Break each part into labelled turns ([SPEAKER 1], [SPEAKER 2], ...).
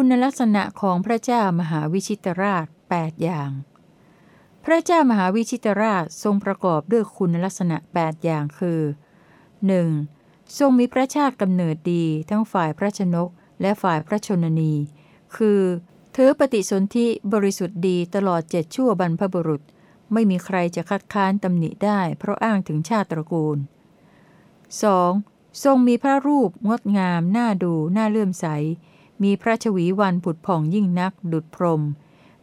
[SPEAKER 1] คุณลักษณะของพระเจ้ามหาวิชิตราช 8 อย่าง พระเจ้ามหาวิชิตราชทรงประกอบด้วยคุณลักษณะ 8 อย่างคือ 1. ทรงมีพระชาติกำเนิดดีทั้งฝ่ายพระชนกและฝ่ายพระชนนี คือถือปฏิสนธิบริสุทธิ์ดีตลอดเจ็ดชั่วบรรพบุรุษ ไม่มีใครจะคัดค้านตำหนิได้เพราะอ้างถึงชาติตระกูล 2. ทรงมีพระรูปงดงาม น่าดู น่าเลื่อมใส มีพระชวีวันผุดผ่องยิ่งนักดุดพรม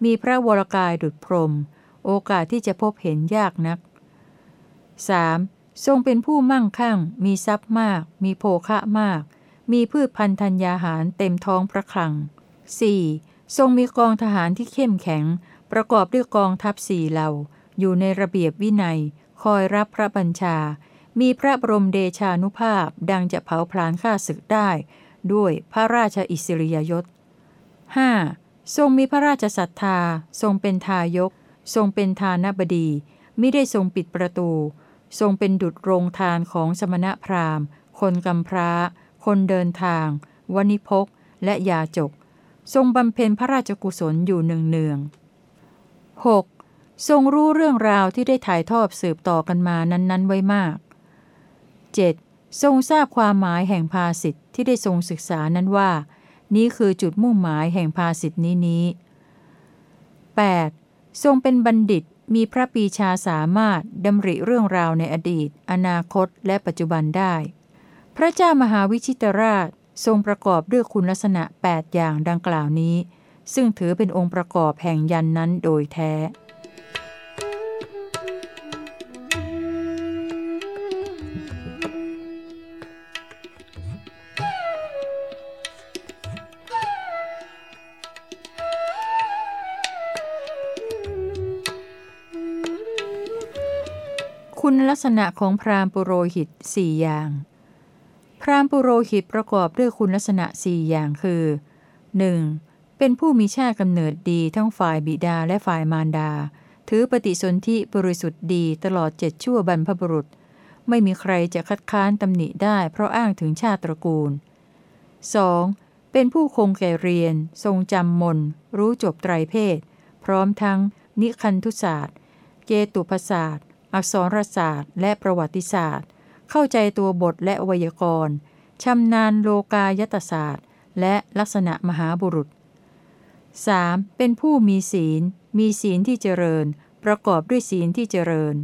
[SPEAKER 1] มีพระวรกายดุดพรม โอกาสที่จะพบเห็นยากนัก 3. ทรงเป็นผู้มั่งคั่ง มีทรัพย์มาก มีโภคะมาก มีพืชพันธัญญาหารเต็มท้องพระคลัง 4. ทรงมีกองทหารที่เข้มแข็ง ประกอบด้วยกองทัพสี่เหล่า อยู่ในระเบียบวินัย คอยรับพระบัญชา มีพระบรมเดชานุภาพดังจะเผาพลานข้าศึกได้ ด้วยพระราชอิสริยยศ 5. ทรงมีพระราชศรัทธา ทรงเป็นทายก ทรงเป็นทานบดีไม่ได้ทรงปิดประตู ทรงเป็นดุจโรงทานของสมณพราหมณ์ คนกำพร้า คนเดินทาง วณิพก และยาจก ทรงบำเพ็ญพระราชกุศลอยู่เนืองๆ 6. ทรงรู้เรื่องราวที่ได้ถ่ายทอดสืบต่อกันมานั้น ๆ ไว้มาก 7. ทรงทราบความหมายแห่งภาสิทธิ์ที่ได้ทรงศึกษานั้นว่า นี้คือจุดมุ่งหมายแห่งภาสิทธินี้นี้ 8. ทรงเป็นบัณฑิตมีพระปีชาสามารถดำริเรื่องราวในอดีต อนาคต และปัจจุบันได้ พระเจ้ามหาวิชิตราชทรงประกอบด้วยคุณลักษณะ 8 อย่างดังกล่าวนี้ ซึ่งถือเป็นองค์ประกอบแห่งยันนั้นโดยแท้ คุณลักษณะของพราหมณ์ปุโรหิตสี่อย่าง พราหมณ์ปุโรหิตประกอบด้วยคุณลักษณะสี่อย่างคือ 1. เป็นผู้มีชาติกำเนิดดีทั้งฝ่ายบิดาและฝ่ายมารดา ถือปฏิสนธิบริสุทธิ์ดีตลอดเจ็ดชั่วบรรพบุรุษ ไม่มีใครจะคัดค้านตำหนิได้เพราะอ้างถึงชาติตระกูล 2. เป็นผู้คงแก่เรียน ทรงจำมน รู้จบไตรเพศ พร้อมทั้ง นิคันธุศาสตร์เกตุปศาสตร์ อักษรศาสตร์ และประวัติศาสตร์ เข้าใจตัวบทและไวยากรณ์ชำนาญโลกายตศาสตร์ และลักษณะมหาบุรุษ 3. เป็นผู้มีศีล มีศีลที่เจริญ ประกอบด้วยศีลที่เจริญ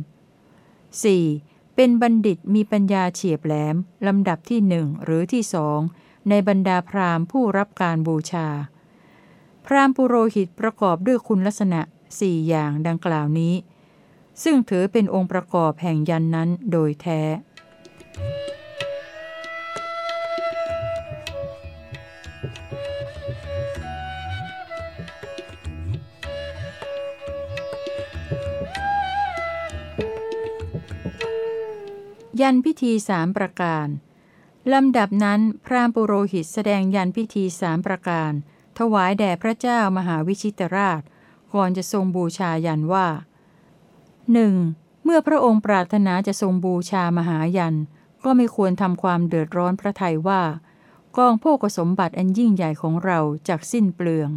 [SPEAKER 1] 4. เป็นบัณฑิตมีปัญญาเฉียบแหลม ลำดับที่หนึ่งหรือที่สองในบรรดาพราหมณ์ผู้รับการบูชา พราหมณ์ปุโรหิตประกอบด้วยคุณลักษณะสี่อย่างดังกล่าวนี้ ซึ่งถือเป็นองค์ประกอบแห่งยันนั้นโดยแท้ ยันพิธีสามประการลำดับนั้นพราหมณ์ปุโรหิตแสดงยันพิธีสามประการ ถวายแด่พระเจ้ามหาวิชิตราช ก่อนจะทรงบูชายันว่า หนึ่งเมื่อพระองค์ปรารถนาจะทรงบูชามหายัน ก็ไม่ควรทำความเดือดร้อนพระไทยว่า กองโภกสมบัติอันยิ่งใหญ่ของเราจากสิ้นเปลือง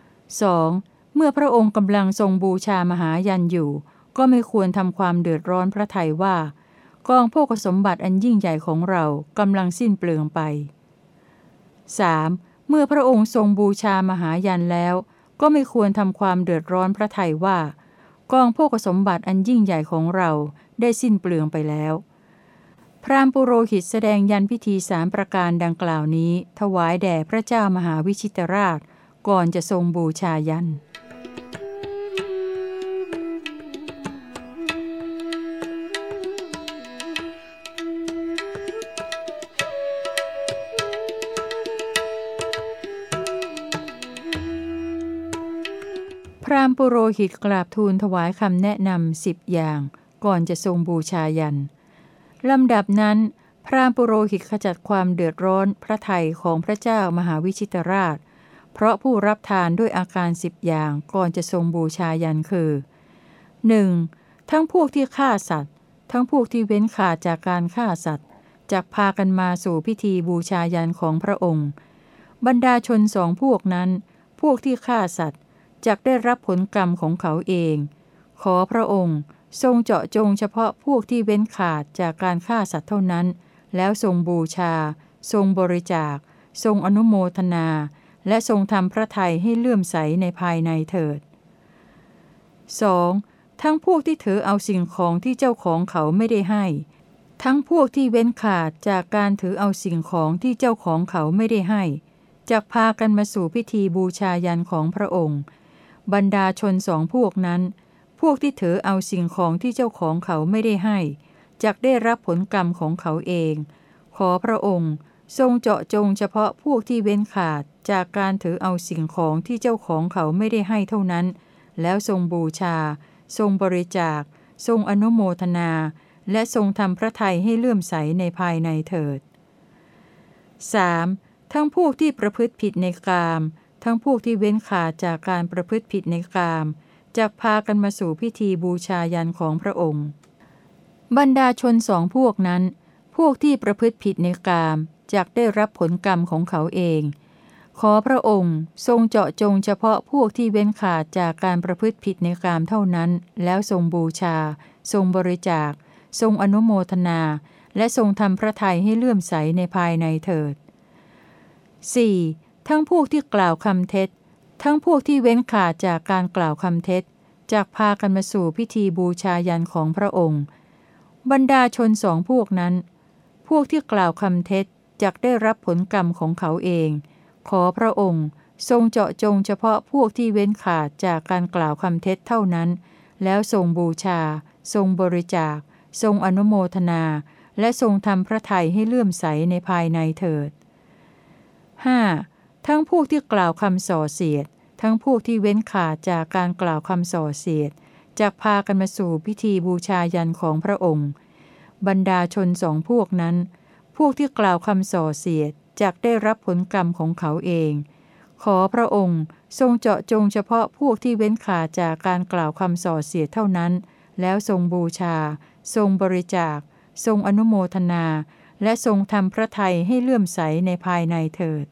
[SPEAKER 1] 2. เมื่อพระองค์กำลังทรงบูชามหายันอยู่ ก็ไม่ควรทำความเดือดร้อนพระไทยว่า กองโภกสมบัติอันยิ่งใหญ่ของเรากำลังสิ้นเปลืองไป 3. เมื่อพระองค์ทรงบูชามหายันแล้ว ก็ไม่ควรทำความเดือดร้อนพระไทยว่า กองพวกสมบัติอันยิ่งใหญ่ของเราได้สิ้นเปลืองไปแล้ว พราหมณ์ปุโรหิตแสดงยันพิธีสามประการดังกล่าวนี้ ถวายแด่พระเจ้ามหาวิชิตราช ก่อนจะทรงบูชายัน รามปุโรหิตกราบทูลถวายคำแนะนำสิบอย่างก่อนจะทรงบูชายันลำดับนั้น พรามปุโรหิตขจัดความเดือดร้อนพระไทยของพระเจ้ามหาวิชิตราช เพราะผู้รับทานด้วยอาการสิบอย่างก่อนจะทรงบูชายันคือ 1. ทั้งพวกที่ฆ่าสัตว์ ทั้งพวกที่เว้นขาดจากการฆ่าสัตว์จักพากันมาสู่พิธีบูชายันของพระองค์ บรรดาชนสองพวกนั้น พวกที่ฆ่าสัตว์ จักได้รับผลกรรมของเขาเอง ขอพระองค์ทรงเจาะจงเฉพาะพวกที่เว้นขาดจากการฆ่าสัตว์เท่านั้น แล้วทรงบูชา ทรงบริจาค ทรงอนุโมทนา และทรงทำพระทัยให้เลื่อมใสในภายในเถิด 2. ทั้งพวกที่ถือเอาสิ่งของที่เจ้าของเขาไม่ได้ให้ ทั้งพวกที่เว้นขาดจากการถือเอาสิ่งของที่เจ้าของเขาไม่ได้ให้จะพากันมาสู่พิธีบูชายันของพระองค์ บรรดาชนสองพวกนั้น พวกที่ถือเอาสิ่งของที่เจ้าของเขาไม่ได้ให้จักได้รับผลกรรมของเขาเอง ขอพระองค์ ทรงเจาะจงเฉพาะพวกที่เว้นขาดจากการถือเอาสิ่งของที่เจ้าของเขาไม่ได้ให้เท่านั้น แล้วทรงบูชา ทรงบริจาค ทรงอนุโมทนา และทรงทำพระทัยให้เลื่อมใสในภายในเถิด 3. ทั้งพวกที่ประพฤติผิดในกาม ทั้งพวกที่เว้นขาดจากการประพฤติผิดในกามจะพากันมาสู่พิธีบูชายันของพระองค์ บรรดาชนสองพวกนั้น พวกที่ประพฤติผิดในกามจกได้รับผลกรรมของเขาเอง ขอพระองค์ทรงเจาะจงเฉพาะพวกที่เว้นขาดจากการประพฤติผิดในกามเท่านั้น แล้วทรงบูชา ทรงบริจาค ทรงอนุโมทนา และทรงทำพระทัยให้เลื่อมใสในภายในเถิด 4. ทั้งพวกที่กล่าวคำเท็จ ทั้งพวกที่เว้นขาดจากการกล่าวคำเท็จจากพากันมาสู่พิธีบูชายันของพระองค์ บรรดาชนสองพวกนั้น พวกที่กล่าวคำเท็จจักได้รับผลกรรมของเขาเอง ขอพระองค์ทรงเจาะจงเฉพาะพวกที่เว้นขาดจากการกล่าวคำเท็จเท่านั้น แล้วทรงบูชา ทรงบริจาค ทรงอนุโมทนา และทรงทำพระทัยให้เลื่อมใสในภายในเถิด 5. ทั้งพวกที่กล่าวคำส่อเสียด ทั้งพวกที่เว้นขาดจากการกล่าวคำส่อเสียดจากพากันมาสู่พิธีบูชายันของพระองค์ บรรดาชนสองพวกนั้น พวกที่กล่าวคำส่อเสียดจากได้รับผลกรรมของเขาเอง ขอพระองค์ทรงเจาะจงเฉพาะพวกที่เว้นขาดจากการกล่าวคำส่อเสียดเท่านั้น แล้วทรงบูชา ทรงบริจาค ทรงอนุโมทนา และทรงทำพระทัยให้เลื่อมใสในภายในเถิด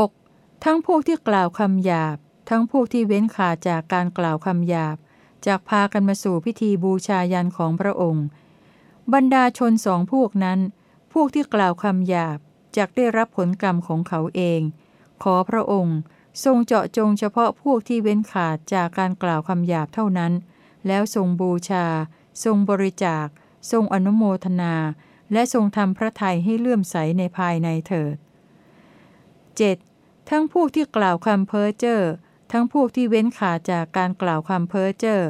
[SPEAKER 1] 6. ทั้งพวกที่กล่าวคำหยาบ ทั้งพวกที่เว้นขาดจากการกล่าวคำหยาบจากพากันมาสู่พิธีบูชายันของพระองค์ บรรดาชนสองพวกนั้น พวกที่กล่าวคำหยาบจากได้รับผลกรรมของเขาเอง ขอพระองค์ทรงเจาะจงเฉพาะพวกที่เว้นขาดจากการกล่าวคำหยาบเท่านั้น แล้วทรงบูชา ทรงบริจาค ทรงอนุโมทนา และทรงทำพระทัยให้เลื่อมใสในภายในเถิด 7. ทั้งพวกที่กล่าวคำเพ้อเจ้อทั้งพวกที่เว้นขาจากการกล่าวคำเพ้อเจ้อ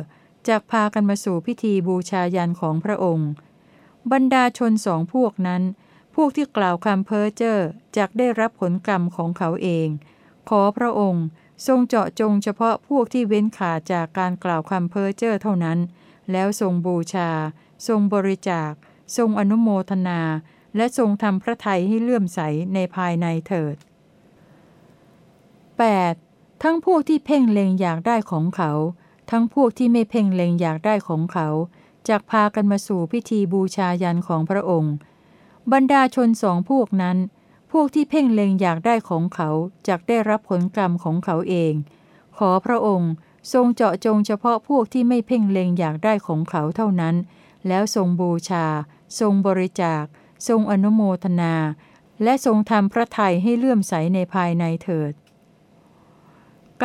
[SPEAKER 1] จากพากันมาสู่พิธีบูชายันของพระองค์ บรรดาชนสองพวกนั้น พวกที่กล่าวคำเพ้อเจ้อจากได้รับผลกรรมของเขาเอง ขอพระองค์ทรงเจาะจงเฉพาะพวกที่เว้นขาจากการกล่าวคำเพ้อเจ้อเท่านั้น แล้วทรงบูชา ทรงบริจาค ทรงอนุโมทนา และทรงทำพระทัยให้เลื่อมใสในภายในเถิด 8. ทั้งพวกที่เพ่งเล็งอยากได้ของเขา ทั้งพวกที่ไม่เพ่งเล็งอยากได้ของเขาจากพากันมาสู่พิธีบูชายันของพระองค์ บรรดาชนสองพวกนั้น พวกที่เพ่งเล็งอยากได้ของเขาจากได้รับผลกรรมของเขาเอง ขอพระองค์ทรงเจาะจงเฉพาะพวกที่ไม่เพ่งเล็งอยากได้ของเขาเท่านั้น แล้วทรงบูชา ทรงบริจาค ทรงอนุโมทนา และทรงทำพระทัยให้เลื่อมใสในภายในเถิด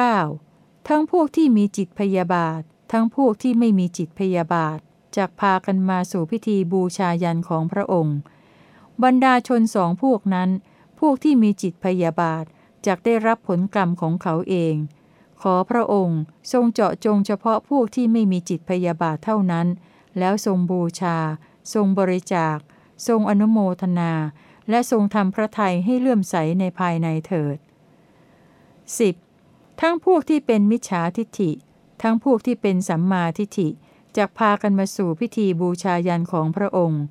[SPEAKER 1] 9. ทั้งพวกที่มีจิตพยาบาท ทั้งพวกที่ไม่มีจิตพยาบาทจากพากันมาสู่พิธีบูชายันของพระองค์ บรรดาชนสองพวกนั้น พวกที่มีจิตพยาบาทจากได้รับผลกรรมของเขาเอง ขอพระองค์ทรงเจาะจงเฉพาะพวกที่ไม่มีจิตพยาบาทเท่านั้น แล้วทรงบูชา ทรงบริจาค ทรงอนุโมทนา และทรงทำพระทัยให้เลื่อมใสในภายในเถิด 10. ทั้งพวกที่เป็นมิจฉาทิฏฐิ ทั้งพวกที่เป็นสัมมาทิฏฐิจากพากันมาสู่พิธีบูชายันของพระองค์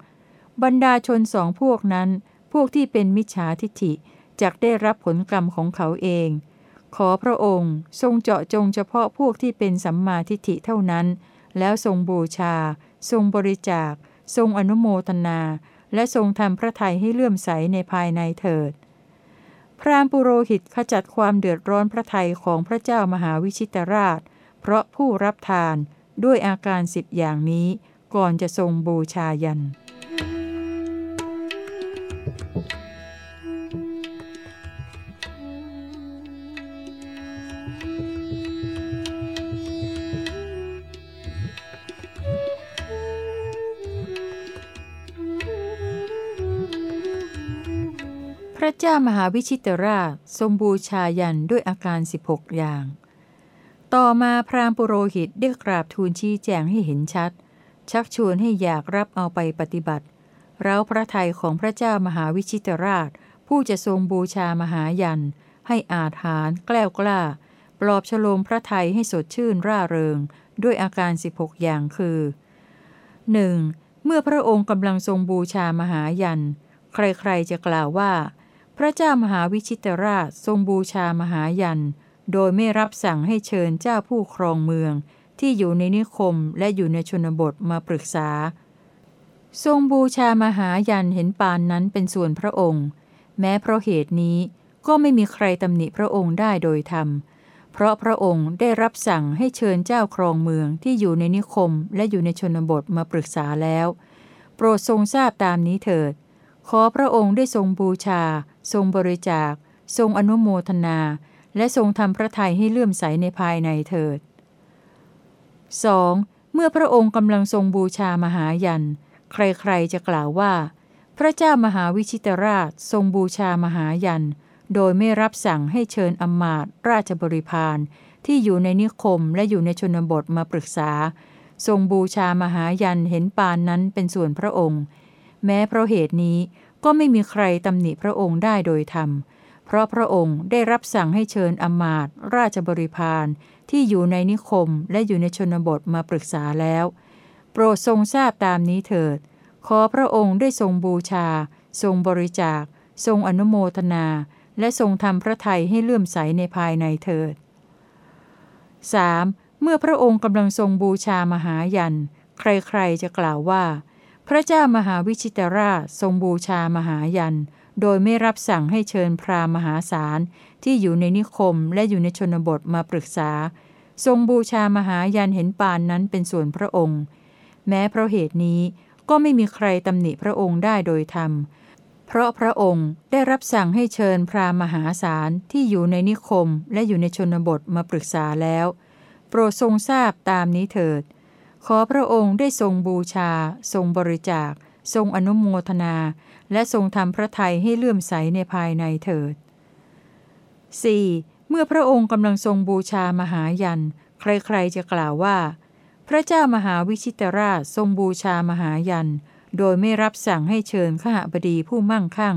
[SPEAKER 1] บรรดาชนสองพวกนั้น พวกที่เป็นมิจฉาทิฏฐิจากได้รับผลกรรมของเขาเอง ขอพระองค์ทรงเจาะจงเฉพาะพวกที่เป็นสัมมาทิฏฐิเท่านั้น แล้วทรงบูชา ทรงบริจาค ทรงอนุโมทนา และทรงทำพระทัยให้เลื่อมใสในภายในเถิด พราหมณ์ปุโรหิตขจัดความเดือดร้อนพระทัยของพระเจ้ามหาวิชิตราช เพราะผู้รับทานด้วยอาการสิบอย่างนี้ก่อนจะทรงบูชายัน ระเจ้ามหาวิชิตราชทรงบูชายันด้วยอาการ 16 อย่าง ต่อมาพราหมณ์ปุโรหิตได้กราบทูลชี้แจงให้เห็นชัด ชักชวนให้อยากรับเอาไปปฏิบัติ เร้าพระทัยของพระเจ้ามหาวิชิตราช ผู้จะทรงบูชามหายัน ให้อาจหารแกล้วกล้า ปลอบฉลมพระทัยให้สดชื่นร่าเริง ด้วยอาการ 16 อย่างคือ 1. เมื่อพระองค์กำลังทรงบูชามหายัน ใครๆจะกล่าวว่า พระเจ้ามหาวิชิตราชทรงบูชามหายัน โดยไม่รับสั่งให้เชิญเจ้าผู้ครองเมือง ที่อยู่ในนิคมและอยู่ในชนบทมาปรึกษา ทรงบูชามหายันเห็นปานนั้นเป็นส่วนพระองค์ แม้เพราะเหตุนี้ก็ไม่มีใครตำหนิพระองค์ได้โดยธรรม เพราะพระองค์ได้รับสั่งให้เชิญเจ้าครองเมืองที่อยู่ในนิคมและอยู่ในชนบทมาปรึกษาแล้ว โปรดทรงทราบตามนี้เถิด ขอพระองค์ได้ทรงบูชา ทรงบริจาค ทรงอนุโมทนา และทรงทำพระทัยให้เลื่อมใสในภายในเถิด 2. เมื่อพระองค์กำลังทรงบูชามหายัน ใครๆจะกล่าวว่า พระเจ้ามหาวิชิตราชทรงบูชามหายัน โดยไม่รับสั่งให้เชิญอำมาตราชบริพารที่อยู่ในนิคมและอยู่ในชนบทมาปรึกษา ทรงบูชามหายันเห็นปานนั้นเป็นส่วนพระองค์ แม้เพราะเหตุนี้ ก็ไม่มีใครตำหนิพระองค์ได้โดยธรรม เพราะพระองค์ได้รับสั่งให้เชิญอมาตย์ราชบริพารที่อยู่ในนิคมและอยู่ในชนบทมาปรึกษาแล้ว โปรดทรงทราบตามนี้เถิด ขอพระองค์ได้ทรงบูชา ทรงบริจาค ทรงอนุโมทนา และทรงทำพระทัยให้เลื่อมใสในภายในเถิด 3. เมื่อพระองค์กำลังทรงบูชามหายัน ใครๆจะกล่าวว่า พระเจ้ามหาวิชิตราชทรงบูชามหายัน โดยไม่รับสั่งให้เชิญพราหมหาศาลที่อยู่ในนิคมและอยู่ในชนบทมาปรึกษา ทรงบูชามหายันเห็นปานนั้นเป็นส่วนพระองค์ แม้เพราะเหตุนี้ก็ไม่มีใครตำหนิพระองค์ได้โดยธรรม เพราะพระองค์ได้รับสั่งให้เชิญพราหมณ์มหาศาลที่อยู่ในนิคมและอยู่ในชนบทมาปรึกษาแล้ว โปรดทรงทราบตามนี้เถิด ขอพระองค์ได้ทรงบูชา ทรงบริจาค ทรงอนุโมทนา และทรงทำพระทัยให้เลื่อมใสในภายในเถิด 4. เมื่อพระองค์กำลังทรงบูชามหายัน ใครๆจะกล่าวว่า พระเจ้ามหาวิชิตราชทรงบูชามหายัน โดยไม่รับสั่งให้เชิญข้าบดีผู้มั่งคั่ง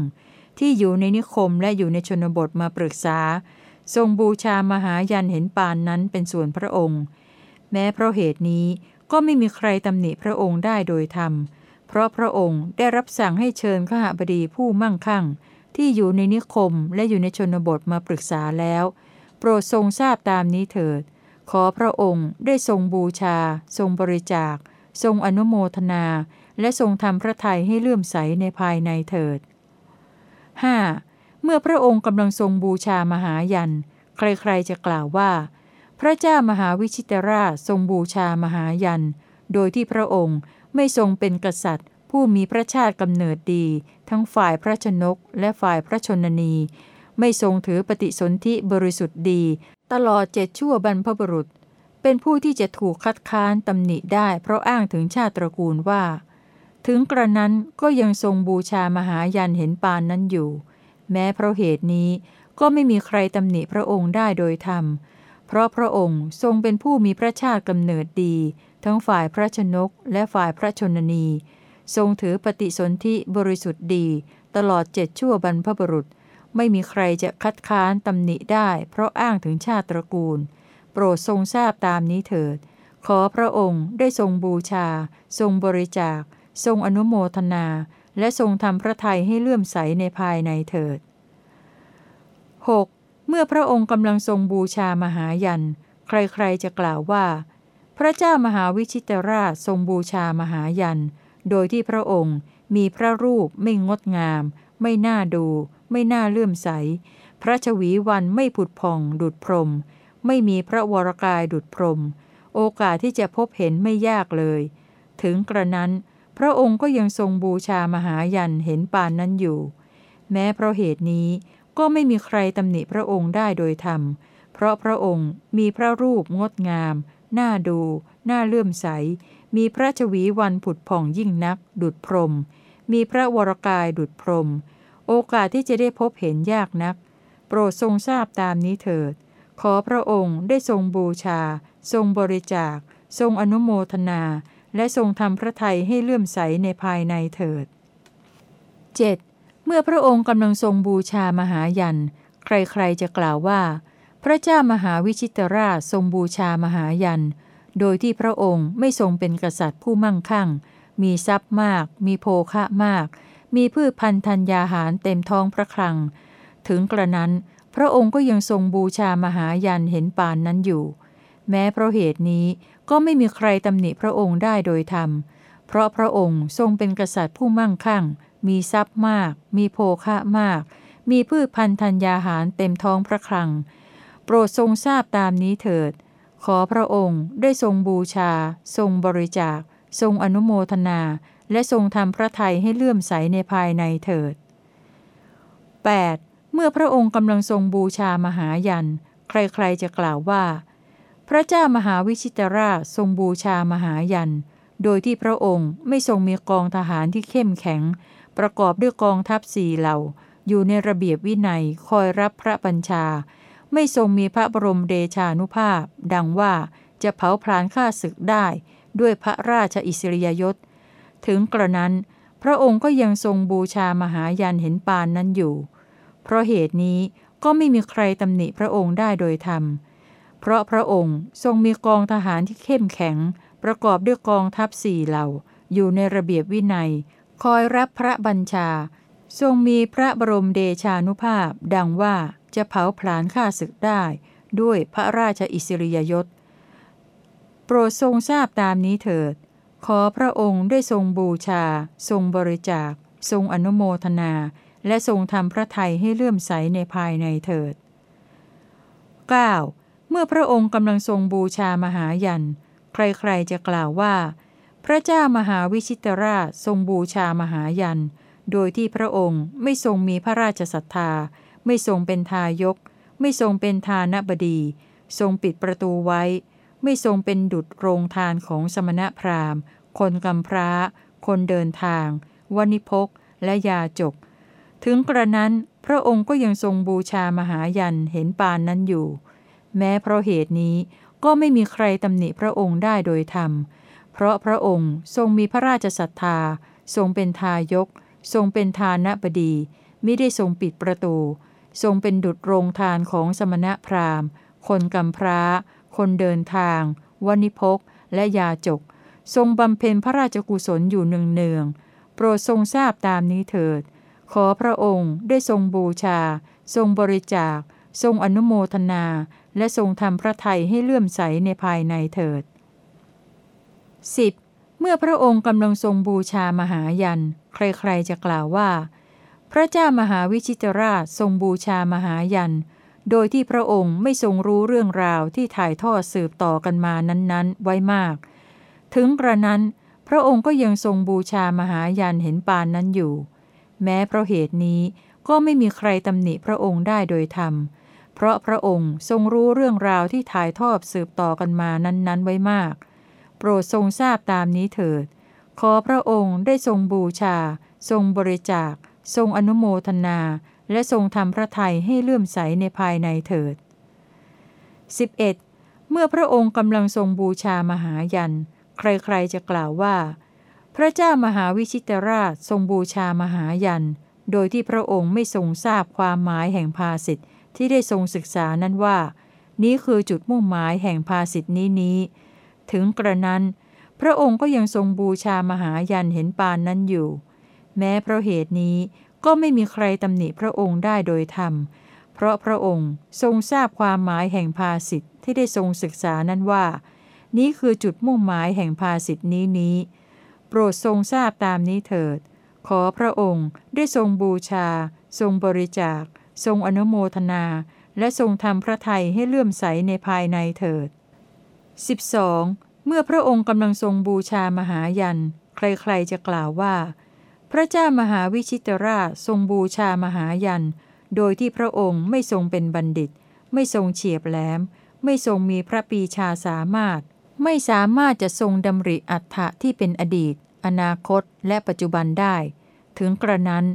[SPEAKER 1] ที่อยู่ในนิคมและอยู่ในชนบทมาปรึกษา ทรงบูชามหายันเห็นปานนั้นเป็นส่วนพระองค์ แม้เพราะเหตุนี้ ก็ไม่มีใครตำหนิพระองค์ได้โดยธรรม เพราะพระองค์ได้รับสั่งให้เชิญข้าบดีผู้มั่งคั่ง ที่อยู่ในนิคมและอยู่ในชนบทมาปรึกษาแล้ว โปรดทรงทราบตามนี้เถิด ขอพระองค์ได้ทรงบูชา ทรงบริจาค ทรงอนุโมทนา และทรงทำพระทัยให้เลื่อมใสในภายในเถิด 5. เมื่อพระองค์กำลังทรงบูชามหายัน ใครๆจะกล่าวว่า พระเจ้ามหาวิชิตราชทรงบูชามหายัน โดยที่พระองค์ไม่ทรงเป็นกษัตริย์ ผู้มีพระชาติกำเนิดดี ทั้งฝ่ายพระชนกและฝ่ายพระชนนี ไม่ทรงถือปฏิสนธิบริสุทธิ์ดี ตลอดเจ็ดชั่วบรรพบุรุษ เป็นผู้ที่จะถูกคัดค้านตำหนิได้ เพราะอ้างถึงชาติตระกูลว่า ถึงกระนั้นก็ยังทรงบูชามหายันเห็นปานนั้นอยู่ แม้เพราะเหตุนี้ก็ไม่มีใครตำหนิพระองค์ได้โดยธรรม เพราะพระองค์ทรงเป็นผู้มีพระชาติกำเนิดดี ทั้งฝ่ายพระชนกและฝ่ายพระชนนี ทรงถือปฏิสนธิบริสุทธิ์ดี ตลอดเจ็ดชั่วบรรพบุรุษ ไม่มีใครจะคัดค้านตำหนิได้ เพราะอ้างถึงชาติตระกูล โปรดทรงทราบตามนี้เถิด ขอพระองค์ได้ทรงบูชา ทรงบริจาค ทรงอนุโมทนา และทรงทำพระทัยให้เลื่อมใสในภายในเถิด 6. เมื่อพระองค์กำลังทรงบูชามหายัน ใครๆจะกล่าวว่า พระเจ้ามหาวิชิตราชทรงบูชามหายัน โดยที่พระองค์มีพระรูปไม่งดงาม ไม่น่าดู ไม่น่าเลื่อมใส พระชวีวันไม่ผุดพองดุดพรม ไม่มีพระวรกายดุดพรม โอกาสที่จะพบเห็นไม่ยากเลย ถึงกระนั้น พระองค์ก็ยังทรงบูชามหายันเห็นปานนั้นอยู่ แม้เพราะเหตุนี้ ก็ไม่มีใครตำหนิพระองค์ได้โดยธรรม เพราะพระองค์มีพระรูปงดงาม น่าดู น่าเลื่อมใส มีพระชวีวันผุดผ่องยิ่งนัก ดุดพรม มีพระวรกายดุดพรม โอกาสที่จะได้พบเห็นยากนัก โปรดทรงทราบตามนี้เถิด ขอพระองค์ได้ทรงบูชา ทรงบริจาค ทรงอนุโมทนา และทรงทำพระทัยให้เลื่อมใสในภายในเถิด 7. เมื่อพระองค์กำลังทรงบูชามหายัน ใครๆจะกล่าวว่า พระเจ้ามหาวิชิตราชทรงบูชามหายัน โดยที่พระองค์ไม่ทรงเป็นกษัตริย์ผู้มั่งคั่ง มีทรัพย์มาก มีโภคะมาก มีพืชพันธัญญาหารเต็มท้องพระคลัง ถึงกระนั้น พระองค์ก็ยังทรงบูชามหายันเห็นปานนั้นอยู่ แม้เพราะเหตุนี้ก็ไม่มีใครตำหนิพระองค์ได้โดยธรรม เพราะพระองค์ทรงเป็นกษัตริย์ผู้มั่งคั่ง มีทรัพย์มาก มีโภคะมาก มีพืชพันธัญญาหารเต็มท้องพระคลัง โปรดทรงทราบตามนี้เถิด ขอพระองค์ได้ทรงบูชา ทรงบริจาค ทรงอนุโมทนา และทรงทำพระทัยให้เลื่อมใสในภายในเถิด 8. เมื่อพระองค์กำลังทรงบูชามหายัน ใครๆจะกล่าวว่า พระเจ้ามหาวิชิตราชทรงบูชามหายัน โดยที่พระองค์ไม่ทรงมีกองทหารที่เข้มแข็ง ประกอบด้วยกองทัพสี่เหล่า อยู่ในระเบียบวินัยคอยรับพระบัญชา ไม่ทรงมีพระบรมเดชานุภาพ ดังว่าจะเผาพลานฆ่าศึกได้ ด้วยพระราชอิสริยยศ ถึงกระนั้น พระองค์ก็ยังทรงบูชามหายันเห็นปานนั้นอยู่ เพราะเหตุนี้ก็ไม่มีใครตำหนิพระองค์ได้โดยธรรม เพราะพระองค์ทรงมีกองทหารที่เข้มแข็ง ประกอบด้วยกองทัพสี่เหล่า อยู่ในระเบียบวินัย คอยรับพระบัญชา ทรงมีพระบรมเดชานุภาพ ดังว่าจะเผาผลาญฆ่าศึกได้ ด้วยพระราชอิสริยยศ โปรดทรงทราบตามนี้เถิด ขอพระองค์ได้ทรงบูชา ทรงบริจาค ทรงอนุโมทนา และทรงทำพระทัยให้เลื่อมใสในภายในเถิด 9. เมื่อพระองค์กำลังทรงบูชามหายัน ใครๆจะกล่าวว่า พระเจ้ามหาวิชิตราชทรงบูชามหายัน โดยที่พระองค์ไม่ทรงมีพระราชศรัทธา ไม่ทรงเป็นทายก ไม่ทรงเป็นทานบดี ทรงปิดประตูไว้ ไม่ทรงเป็นดุจโรงทานของสมณพราหมณ์ คนกำพร้า คนเดินทาง วณิพก และยาจก ถึงกระนั้นพระองค์ก็ยังทรงบูชามหายันเห็นปานนั้นอยู่ แม้เพราะเหตุนี้ก็ไม่มีใครตำหนิพระองค์ได้โดยธรรมเพราะพระองค์ทรงมีพระราชศรัทธา ทรงเป็นทายก ทรงเป็นทานบดีไม่ได้ทรงปิดประตู ทรงเป็นดุจโรงทานของสมณพราหมณ์ คนกำพร้า คนเดินทาง วณิพก และยาจก ทรงบำเพ็ญพระราชกุศลอยู่เนืองๆโปรดทรงทราบตามนี้เถิด ขอพระองค์ได้ทรงบูชา ทรงบริจาค ทรงอนุโมทนา และทรงทำพระทัยให้เลื่อมใสในภายในเถิด 10. เมื่อพระองค์กำลังทรงบูชามหายัน ใครๆจะกล่าวว่า พระเจ้ามหาวิชิตราชทรงบูชามหายัน โดยที่พระองค์ไม่ทรงรู้เรื่องราวที่ถ่ายทอดสืบต่อกันมานั้นๆ ไว้มาก ถึงกระนั้น พระองค์ก็ยังทรงบูชามหายันเห็นปานนั้นอยู่ แม้เพราะเหตุนี้ก็ไม่มีใครตำหนิพระองค์ได้โดยธรรม เพราะพระองค์ทรงรู้เรื่องราวที่ถ่ายทอดสืบต่อกันมานั้นๆ ไว้มาก โปรดทรงทราบตามนี้เถิด ขอพระองค์ได้ทรงบูชา ทรงบริจาค ทรงอนุโมทนา และทรงทำพระทัยให้เลื่อมใสในภายในเถิด 11. เมื่อพระองค์กำลังทรงบูชามหายัน ใครๆจะกล่าวว่า พระเจ้ามหาวิชิตราชทรงบูชามหายัน โดยที่พระองค์ไม่ทรงทราบความหมายแห่งภาสิทธิที่ได้ทรงศึกษานั้นว่า นี้คือจุดมุ่งหมายแห่งภาสิทธินี้นี้ ถึงกระนั้น พระองค์ก็ยังทรงบูชามหายันเห็นปานนั้นอยู่ แม้เพราะเหตุนี้ก็ไม่มีใครตำหนิพระองค์ได้โดยธรรม เพราะพระองค์ทรงทราบความหมายแห่งภาสิทธิที่ได้ทรงศึกษานั้นว่า นี้คือจุดมุ่งหมายแห่งภาสิทธินี้นี้ โปรดทรงทราบตามนี้เถิด ขอพระองค์ได้ทรงบูชา ทรงบริจาค ทรงอนุโมทนา และทรงทำพระทัยให้เลื่อมใสในภายในเถิด 12. เมื่อพระองค์กำลังทรงบูชามหายัน ใครๆจะกล่าวว่า พระเจ้ามหาวิชิตราชทรงบูชามหายัน โดยที่พระองค์ไม่ทรงเป็นบัณฑิต ไม่ทรงเฉียบแหลม ไม่ทรงมีพระปีชาสามารถ ไม่สามารถจะทรงดำริอัฏฐะที่เป็นอดีต อนาคต และปัจจุบันได้ ถึงกระนั้น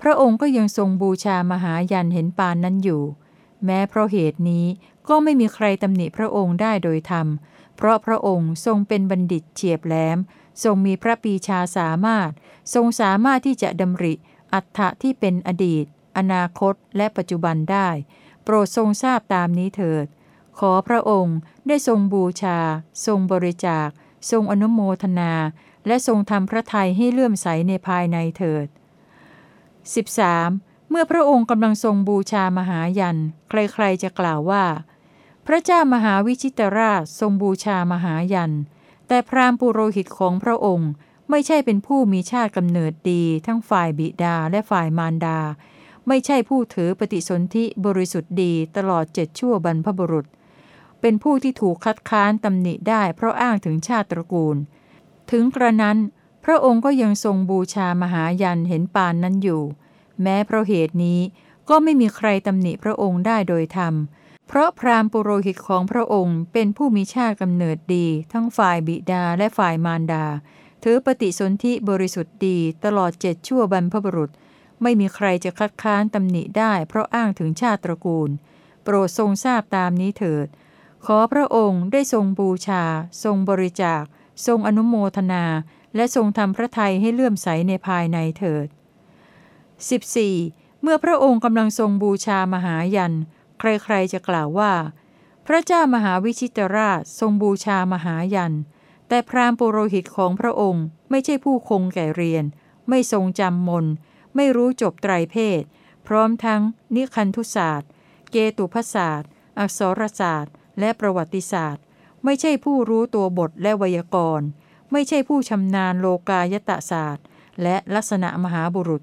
[SPEAKER 1] พระองค์ก็ยังทรงบูชามหายันเห็นปานนั้นอยู่ แม้เพราะเหตุนี้ก็ไม่มีใครตำหนิพระองค์ได้โดยธรรม เพราะพระองค์ทรงเป็นบัณฑิตเฉียบแหลม ทรงมีพระปีชาสามารถ ทรงสามารถที่จะดำริ อัฏฐะที่เป็นอดีต อนาคต และปัจจุบันได้ โปรดทรงทราบตามนี้เถิด ขอพระองค์ได้ทรงบูชา ทรงบริจาค ทรงอนุโมทนา และทรงทำพระทัยให้เลื่อมใสในภายในเถิด 13. เมื่อพระองค์กำลังทรงบูชามหายัน ใครๆจะกล่าวว่า พระเจ้ามหาวิชิตราชทรงบูชามหายัน แต่พราหมณ์ปุโรหิตของพระองค์ไม่ใช่เป็นผู้มีชาติกำเนิดดีทั้งฝ่ายบิดาและฝ่ายมารดา ไม่ใช่ผู้ถือปฏิสนธิบริสุทธิ์ดีตลอดเจ็ดชั่วบรรพบุรุษ เป็นผู้ที่ถูกคัดค้านตำหนิได้เพราะอ้างถึงชาติตระกูล ถึงกระนั้น พระองค์ก็ยังทรงบูชามหายันเห็นปานนั้นอยู่ แม้เพราะเหตุนี้ก็ไม่มีใครตำหนิพระองค์ได้โดยธรรมเเพราะพราหมณ์ปุโรหิตของพระองค์เป็นผู้มีชาติกำเนิดดี ทั้งฝ่ายบิดาและฝ่ายมารดา ถือปฏิสนธิบริสุทธิ์ดีตลอดเจ็ดชั่วบรรพบุรุษ ไม่มีใครจะคัดค้านตำหนิได้เพราะอ้างถึงชาติตระกูล โปรดทรงทราบตามนี้เถิด ขอพระองค์ได้ทรงบูชา ทรงบริจาค ทรงอนุโมทนา และทรงทำพระทัยให้เลื่อมใสในภายในเถิด 14. เมื่อพระองค์กำลังทรงบูชามหายัน ใครๆจะกล่าวว่า พระเจ้ามหาวิชิตราชทรงบูชามหายัน แต่พราหมณ์ปุโรหิตของพระองค์ไม่ใช่ผู้คงแก่เรียน ไม่ทรงจำมน ไม่รู้จบไตรเพศ พร้อมทั้งนิคันธุศาสตร์ เกตุพศาสตร์ อักษรศาสตร์ และประวัติศาสตร์ ไม่ใช่ผู้รู้ตัวบทและไวยากรณ์ ไม่ใช่ผู้ชำนาญโลกายตศาสตร์ และลักษณะมหาบุรุษ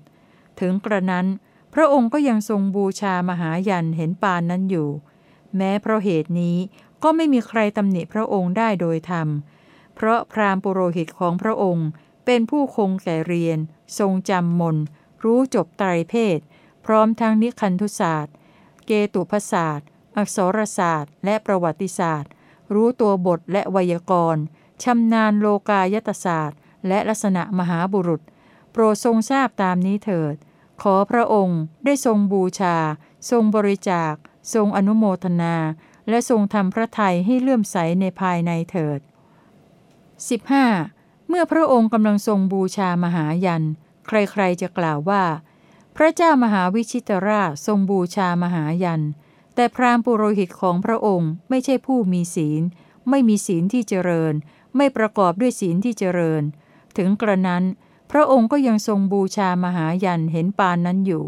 [SPEAKER 1] ถึงกระนั้น พระองค์ก็ยังทรงบูชามหายันเห็นปานนั้นอยู่ แม้เพราะเหตุนี้ก็ไม่มีใครตำหนิพระองค์ได้โดยธรรม เพราะพราหมณ์ปุโรหิตของพระองค์ เป็นผู้คงแก่เรียน ทรงจำมน รู้จบไตรเพศ พร้อมทั้งนิคันธุศาสตร์ เกตุพศาสตร์ อักษรศาสตร์ และประวัติศาสตร์ รู้ตัวบทและไวยากรณ์ชำนาญโลกายตศาสตร์ และลักษณะมหาบุรุษ โปรดทรงทราบตามนี้เถิด ขอพระองค์ได้ทรงบูชา ทรงบริจาค ทรงอนุโมทนา และทรงทำพระทัยให้เลื่อมใสในภายในเถิด 15. เมื่อพระองค์กำลังทรงบูชามหายัน ใครๆจะกล่าวว่า พระเจ้ามหาวิชิตราชทรงบูชามหายัน แต่พราหมณ์ปุโรหิตของพระองค์ไม่ใช่ผู้มีศีล ไม่มีศีลที่เจริญ ไม่ประกอบด้วยศีลที่เจริญ ถึงกระนั้น พระองค์ก็ยังทรงบูชามหายันเห็นปานนั้นอยู่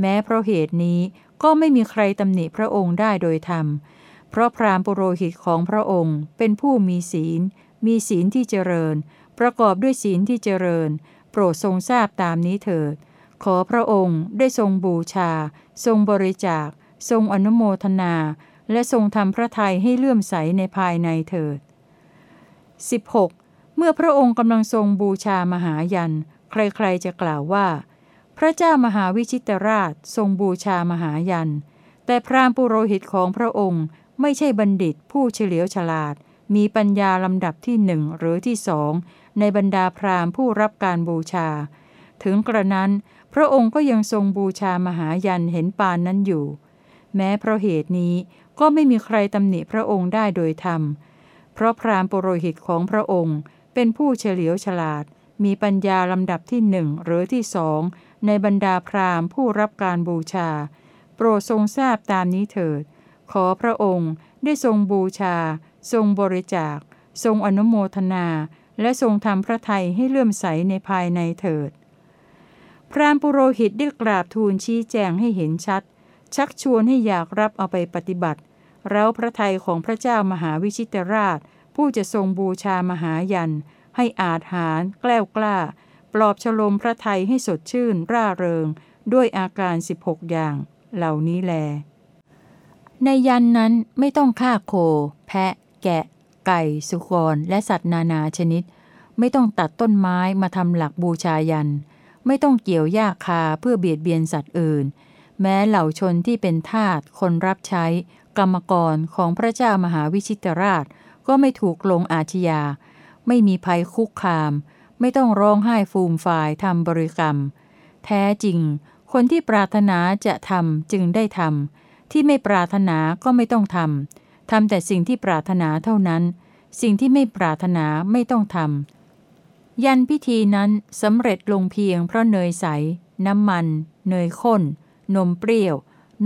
[SPEAKER 1] แม้เพราะเหตุนี้ก็ไม่มีใครตำหนิพระองค์ได้โดยธรรม เพราะพราหมณ์ปุโรหิตของพระองค์ เป็นผู้มีศีล มีศีลที่เจริญ ประกอบด้วยศีลที่เจริญ โปรดทรงทราบตามนี้เถิด ขอพระองค์ได้ทรงบูชา ทรงบริจาค ทรงอนุโมทนา และทรงทำพระทัยให้เลื่อมใสในภายในเถิด 16. เมื่อพระองค์กำลังทรงบูชามหายัน ใครๆจะกล่าวว่า พระเจ้ามหาวิชิตราชทรงบูชามหายัน แต่พราหมณ์ปุโรหิตของพระองค์ไม่ใช่บัณฑิตผู้เฉลียวฉลาด มีปัญญาลำดับที่หนึ่งหรือที่สองในบรรดาพราหมณ์ผู้รับการบูชา ถึงกระนั้น พระองค์ก็ยังทรงบูชามหายันเห็นปานนั้นอยู่ แม้เพราะเหตุนี้ก็ไม่มีใครตำหนิพระองค์ได้โดยธรรม เพราะพราหมณ์ปุโรหิตของพระองค์ เป็นผู้เฉลียวฉลาด มีปัญญาลำดับที่หนึ่งหรือที่สองในบรรดาพราหมณ์ผู้รับการบูชา โปรดทรงทราบตามนี้เถิด ขอพระองค์ได้ทรงบูชา ทรงบริจาค ทรงอนุโมทนา และทรงทำพระทัยให้เลื่อมใสในภายในเถิด พราหมณ์ปุโรหิตได้กราบทูลชี้แจงให้เห็นชัด ชักชวนให้อยากรับเอาไปปฏิบัติ แล้วพระทัยของพระเจ้ามหาวิชิตราช ผู้จะทรงบูชามหายัน ให้อาจหารแกล้วกล้า ปลอบฉลมพระไทยให้สดชื่น ร่าเริง ด้วยอาการ 16 อย่าง เหล่านี้แล ในยันนั้นไม่ต้องฆ่าโค แพะ แกะ ไก่ สุกร และสัตว์นานาชนิด ไม่ต้องตัดต้นไม้มาทำหลักบูชายัน ไม่ต้องเกี่ยวหญ้าคาเพื่อเบียดเบียนสัตว์อื่น แม้เหล่าชนที่เป็นทาสคนรับใช้ กรรมกรของพระเจ้ามหาวิชิตราช ก็ไม่ถูกลงอาชญา ไม่มีภัยคุกคาม ไม่ต้องร้องไห้ฟูมฟายทำบริกรรม แท้จริง คนที่ปรารถนาจะทำจึงได้ทำที่ไม่ปรารถนาก็ไม่ต้องทำทำแต่สิ่งที่ปรารถนาเท่านั้น สิ่งที่ไม่ปรารถนาไม่ต้องทำยันพิธีนั้นสำเร็จลงเพียงเพราะเนยใส น้ำมัน เนยข้น นมเปรี้ยว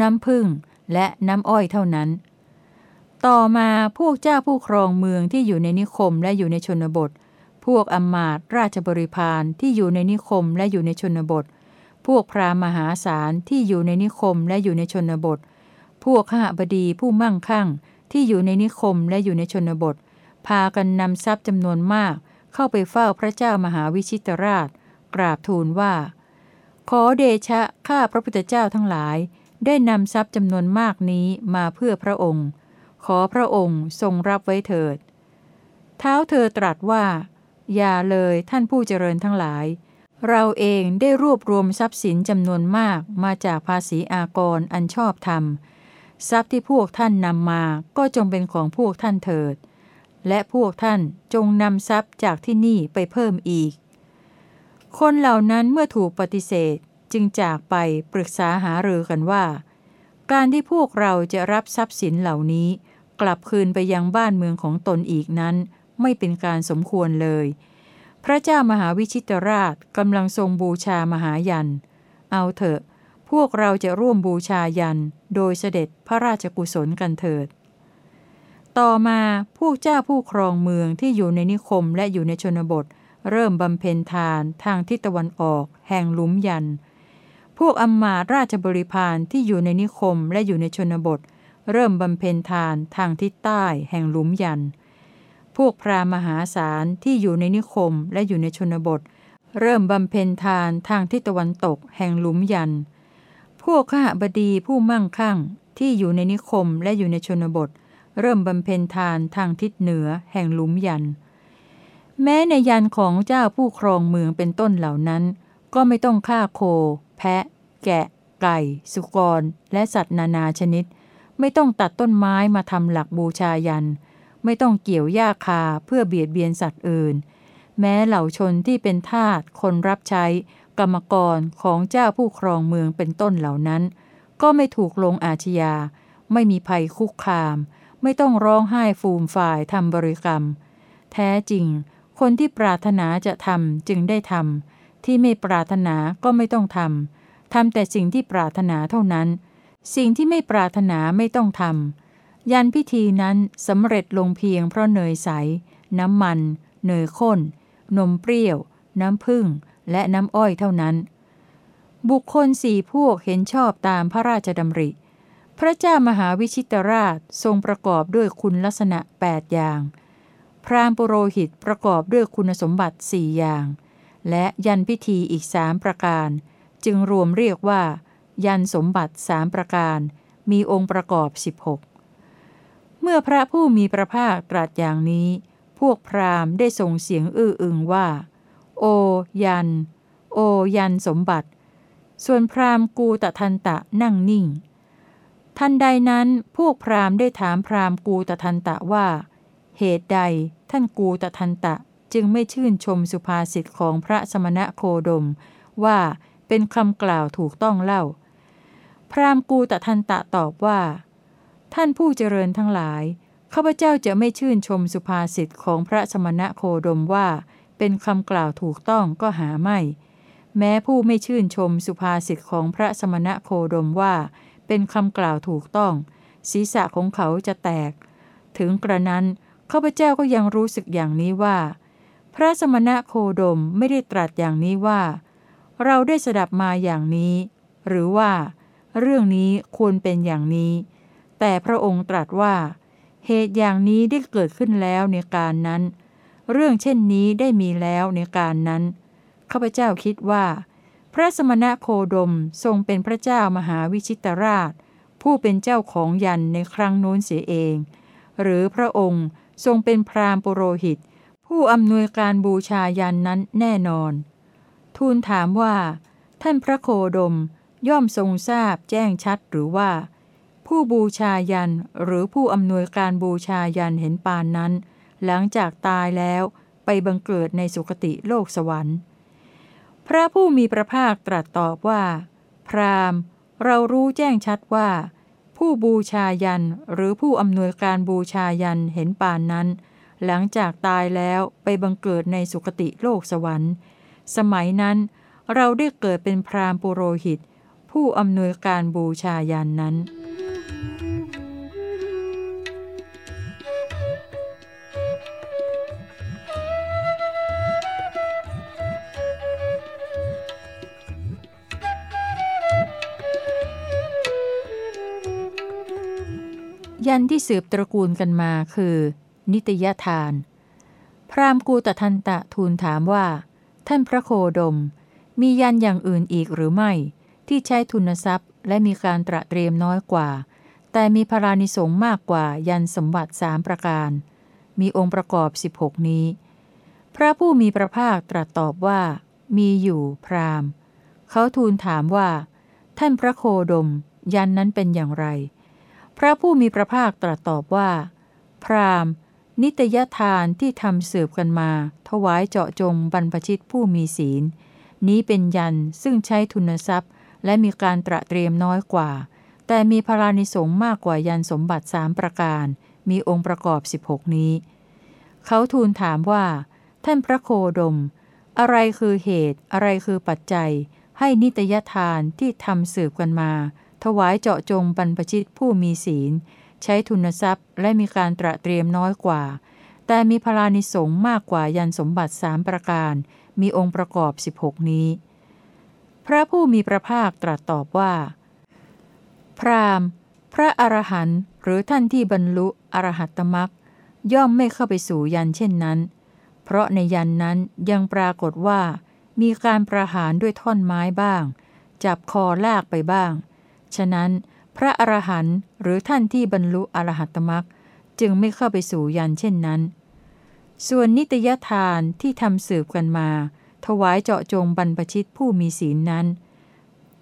[SPEAKER 1] น้ำผึ้งและน้ำอ้อยเท่านั้น ต่อมาพวกเจ้าผู้ครองเมืองที่อยู่ในนิคมและอยู่ในชนบท พวกอมาตย์ราชบริพารที่อยู่ในนิคมและอยู่ในชนบท พวกพราหมณ์มหาศาลที่อยู่ในนิคมและอยู่ในชนบท พวกข้าบดีผู้มั่งคั่งที่อยู่ในนิคมและอยู่ในชนบท พากันนำทรัพย์จำนวนมาก เข้าไปเฝ้าพระเจ้ามหาวิชิตราช กราบทูลว่า ขอเดชะข้าพระพุทธเจ้าทั้งหลาย ได้นำทรัพย์จำนวนมากนี้มาเพื่อพระองค์ ขอพระองค์ทรงรับไว้เถิด เท้าเธอตรัสว่า อย่าเลยท่านผู้เจริญทั้งหลาย เราเองได้รวบรวมทรัพย์สินจำนวนมากมาจากภาษีอากรอันชอบธรรม ทรัพย์ที่พวกท่านนำมาก็จงเป็นของพวกท่านเถิด และพวกท่านจงนำทรัพย์จากที่นี่ไปเพิ่มอีก คนเหล่านั้นเมื่อถูกปฏิเสธจึงจากไปปรึกษาหารือกันว่าการที่พวกเราจะรับทรัพย์สินเหล่านี้ กลับคืนไปยังบ้านเมืองของตนอีกนั้น ไม่เป็นการสมควรเลย พระเจ้ามหาวิชิตราชกำลังทรงบูชามหายัน เอาเถอะ พวกเราจะร่วมบูชายัน โดยเสด็จพระราชกุศลกันเถิด ต่อมาพวกเจ้าผู้ครองเมืองที่อยู่ในนิคมและอยู่ในชนบท เริ่มบำเพ็ญทานทางทิศตะวันออก แห่งหลุมยัน พวกอัมมาราชบริพารที่อยู่ในนิคมและอยู่ในชนบทเเริ่มบำเพ็ญทานทางทิศใต้แห่งหลุมยัน พวกพราหมณ์มหาศาลที่อยู่ในนิคมและอยู่ในชนบท เริ่มบำเพ็ญทานทางทิศตะวันตกแห่งหลุมยัน พวกข้าบดีผู้มั่งคั่งที่อยู่ในนิคมและอยู่ในชนบท เริ่มบำเพ็ญทานทางทิศเหนือแห่งหลุมยัน แม้ในยันของเจ้าผู้ครองเมืองเป็นต้นเหล่านั้น ก็ไม่ต้องฆ่าโค แพะ แกะ ไก่ สุกร และสัตว์นานาชนิด ไม่ต้องตัดต้นไม้มาทำหลักบูชายัน ไม่ต้องเกี่ยวหญ้าคาเพื่อเบียดเบียนสัตว์อื่น แม้เหล่าชนที่เป็นทาสคนรับใช้ กรรมกรของเจ้าผู้ครองเมืองเป็นต้นเหล่านั้น ก็ไม่ถูกลงอาชญา ไม่มีภัยคุกคาม ไม่ต้องร้องไห้ฟูมฝ่ายทำบริกรรม แท้จริง คนที่ปรารถนาจะทำจึงได้ทำที่ไม่ปรารถนาก็ไม่ต้องทำทำแต่สิ่งที่ปรารถนาเท่านั้น สิ่งที่ไม่ปรารถนาไม่ต้องทำยันพิธีนั้นสำเร็จลงเพียงเพราะเนยใส น้ำมัน เนยข้น นมเปรี้ยว น้ำผึ้งและน้ำอ้อยเท่านั้น บุคคลสี่พวกเห็นชอบตามพระราชดำริ พระเจ้ามหาวิชิตราชทรงประกอบด้วยคุณลักษณะ 8 อย่าง พราหมณ์ปุโรหิตประกอบด้วยคุณสมบัติสี่อย่าง และยันพิธีอีกสามประการ จึงรวมเรียกว่า ยันสมบัติสามประการ มีองค์ประกอบ 16 เมื่อพระผู้มีพระภาคตรัสอย่างนี้ พวกพราหมณ์ได้ส่งเสียงอื้ออึงว่า โอ ยัน โอ ยันสมบัติ ส่วนพราหมณ์กูตะทันตะนั่งนิ่ง ทันใดนั้นพวกพราหมณ์ได้ถามพราหมณ์กูตะทันตะว่า เหตุใดท่านกูตะทันตะจึงไม่ชื่นชมสุภาษิตของพระสมณะโคดมว่าเป็นคำกล่าวถูกต้องเล่า พราหมณ์กูตทันตะตอบว่า ท่านผู้เจริญทั้งหลาย ข้าพเจ้าจะไม่ชื่นชมสุภาษิตของพระสมณะโคดมว่า เป็นคำกล่าวถูกต้องก็หาไม่ แม้ผู้ไม่ชื่นชมสุภาษิตของพระสมณะโคดมว่า เป็นคำกล่าวถูกต้อง ศีรษะของเขาจะแตก ถึงกระนั้นข้าพเจ้าก็ยังรู้สึกอย่างนี้ว่า พระสมณะโคดมไม่ได้ตรัสอย่างนี้ว่า เราได้สดับมาอย่างนี้ หรือว่า เรื่องนี้ควรเป็นอย่างนี้ แต่พระองค์ตรัสว่า เหตุอย่างนี้ได้เกิดขึ้นแล้วในการนั้น เรื่องเช่นนี้ได้มีแล้วในการนั้นข้าพเจ้าคิดว่า พระสมณะโคดมทรงเป็นพระเจ้ามหาวิชิตราช ผู้เป็นเจ้าของยันในครั้งโน้นเสียเอง หรือพระองค์ทรงเป็นพราหมณ์ปุโรหิต ผู้อำนวยการบูชายันนั้นแน่นอน ทูลถามว่า ท่านพระโคดม ย่อมทรงทราบแจ้งชัดหรือว่า ผู้บูชายันหรือผู้อำนวยการบูชายันเห็นปานนั้น หลังจากตายแล้วไปบังเกิดในสุคติโลกสวรรค์ พระผู้มีพระภาคตรัสตอบว่า พราหมณ์ เรารู้แจ้งชัดว่า ผู้บูชายันหรือผู้อำนวยการบูชายันเห็นปานนั้น หลังจากตายแล้วไปบังเกิดในสุคติโลกสวรรค์ สมัยนั้น เราได้เกิดเป็นพราหมณ์ปุโรหิต ผู้อำนวยการบูชายันนั้น ยันที่สืบตระกูลกันมาคือ นิตยทาน พราหมณ์กูตทันตะทูลถามว่า ท่านพระโคดม มียันอย่างอื่นอีกหรือไม่ ที่ใช้ทุนทรัพย์และมีการตระเตรียมน้อยกว่า แต่มีพรานิสงมากกว่ายันสมบัติสามประการ มีองค์ประกอบ 16 นี้ พระผู้มีพระภาคตรัสตอบว่า มีอยู่พราหมณ์ เขาทูลถามว่า ท่านพระโคดม ยันนั้นเป็นอย่างไร พระผู้มีพระภาคตรัสตอบว่า พราหมณ์ นิตยทานที่ทำสืบกันมา ถวายเจาะจงบรรพชิตผู้มีศีล นี้เป็นยันซึ่งใช้ทุนทรัพย์ และมีการตระเตรียมน้อยกว่า แต่มีพลานิสงมากกว่ายันสมบัติสามประการ มีองค์ประกอบ 16 นี้ เขาทูลถามว่า ท่านพระโคดม อะไรคือเหตุ อะไรคือปัจจัย ให้นิตยทานที่ทำสืบกันมา ถวายเจาะจงบรรพชิตผู้มีศีล ใช้ทุนทรัพย์ และมีการตระเตรียมน้อยกว่า แต่มีพลานิสงมากกว่ายันสมบัติสามประการ มีองค์ประกอบ 16 นี้ พระผู้มีพระภาคตรัสตอบว่า พรามพระอรหันต์หรือท่านที่บรรลุอรหัตตมรักย่อมไม่เข้าไปสู่ยันเช่นนั้น เพราะในยันนั้นยังปรากฏว่า มีการประหารด้วยท่อนไม้บ้าง จับคอลากไปบ้าง ฉะนั้น พระอรหันต์หรือท่านที่บรรลุอรหัตตมรักจึงไม่เข้าไปสู่ยันเช่นนั้น ส่วนนิตยทานที่ทำสืบกันมา ถวายเจาะจงบรรพชิตผู้มีศีลนั้น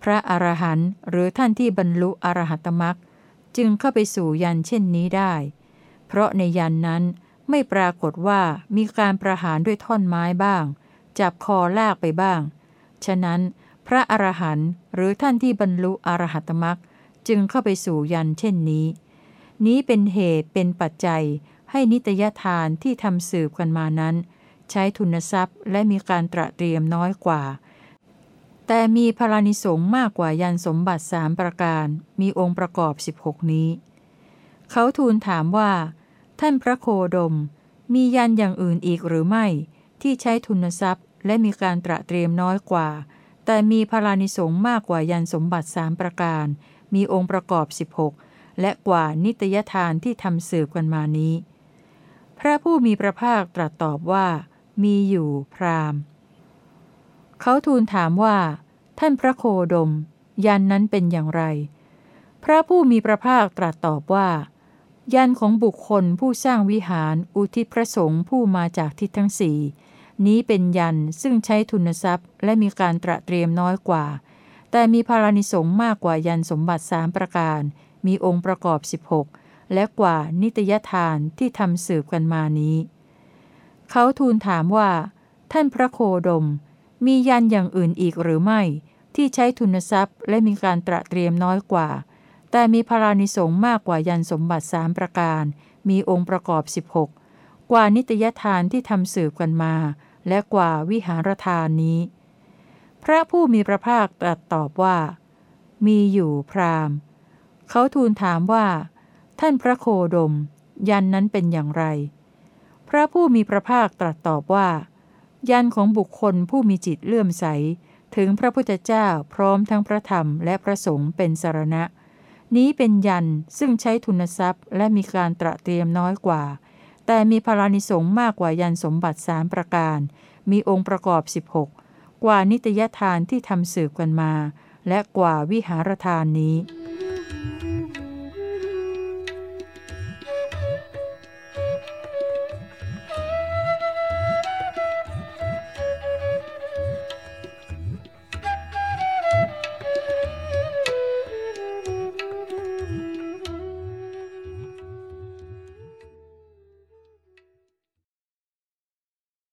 [SPEAKER 1] พระอรหันต์หรือท่านที่บรรลุอรหัตมรักจึงเข้าไปสู่ยันเช่นนี้ได้ เพราะในยันนั้นไม่ปรากฏว่ามีการประหารด้วยท่อนไม้บ้าง จับคอลากไปบ้าง ฉะนั้นพระอรหันต์หรือท่านที่บรรลุอรหัตมรักจึงเข้าไปสู่ยันเช่นนี้ นี้เป็นเหตุเป็นปัจจัยให้นิตยทานที่ทำสืบกันมานั้น ใช้ทุนทรัพย์และมีการตระเตรียมน้อยกว่า แต่มีพลานิสงมากกว่ายันสมบัติสามประการ มีองค์ประกอบ 16 นี้ เขาทูลถามว่า ท่านพระโคดม มียันอย่างอื่นอีกหรือไม่ ที่ใช้ทุนทรัพย์และมีการตระเตรียมน้อยกว่า แต่มีพลานิสงมากกว่ายันสมบัติสามประการ มีองค์ประกอบ 16 และกว่านิตยทานที่ทำสืบกันมานี้ พระผู้มีพระภาคตรัสตอบว่า มีอยู่พราหมณ์ เขาทูลถามว่า ท่านพระโคดม ยันนั้นเป็นอย่างไร พระผู้มีพระภาคตรัสตอบว่า ยันของบุคคลผู้สร้างวิหารอุทิศพระสงฆ์ผู้มาจากทิศทั้งสี่นี้เป็นยันซึ่งใช้ทุนทรัพย์ และมีการตระเตรียมน้อยกว่า แต่มีพารานิสงมากกว่ายันสมบัติสามประการ มีองค์ประกอบ 16 และกว่านิตยทานที่ทำสืบกันมานี้ เขาทูลถามว่า ท่านพระโคดม มียันอย่างอื่นอีกหรือไม่ ที่ใช้ทุนทรัพย์และมีการตระเตรียมน้อยกว่า แต่มีพารานิสงมากกว่ายันสมบัติสามประการ มีองค์ประกอบ 16 กว่านิตยทานที่ทำสืบกันมา และกว่าวิหารทานนี้ พระผู้มีพระภาคตรัสตอบว่า มีอยู่พราหมณ์ เขาทูลถามว่า ท่านพระโคดม ยันนั้นเป็นอย่างไร ระผู้มีพระภาคตรัสตอบว่า ยันของบุคคลผู้มีจิตเลื่อมใส ถึงพระพุทธเจ้าพร้อมทั้งพระธรรมและพระสงฆ์เป็นสารณะ นี้เป็นยันซึ่งใช้ทุนทรัพย์ และมีการตระเตรียมน้อยกว่า แต่มีพลานิสงมากกว่ายันสมบัติสามประการ มีองค์ประกอบ 16 กว่านิตยทานที่ทำสืบกันมา และกว่าวิหารทานนี้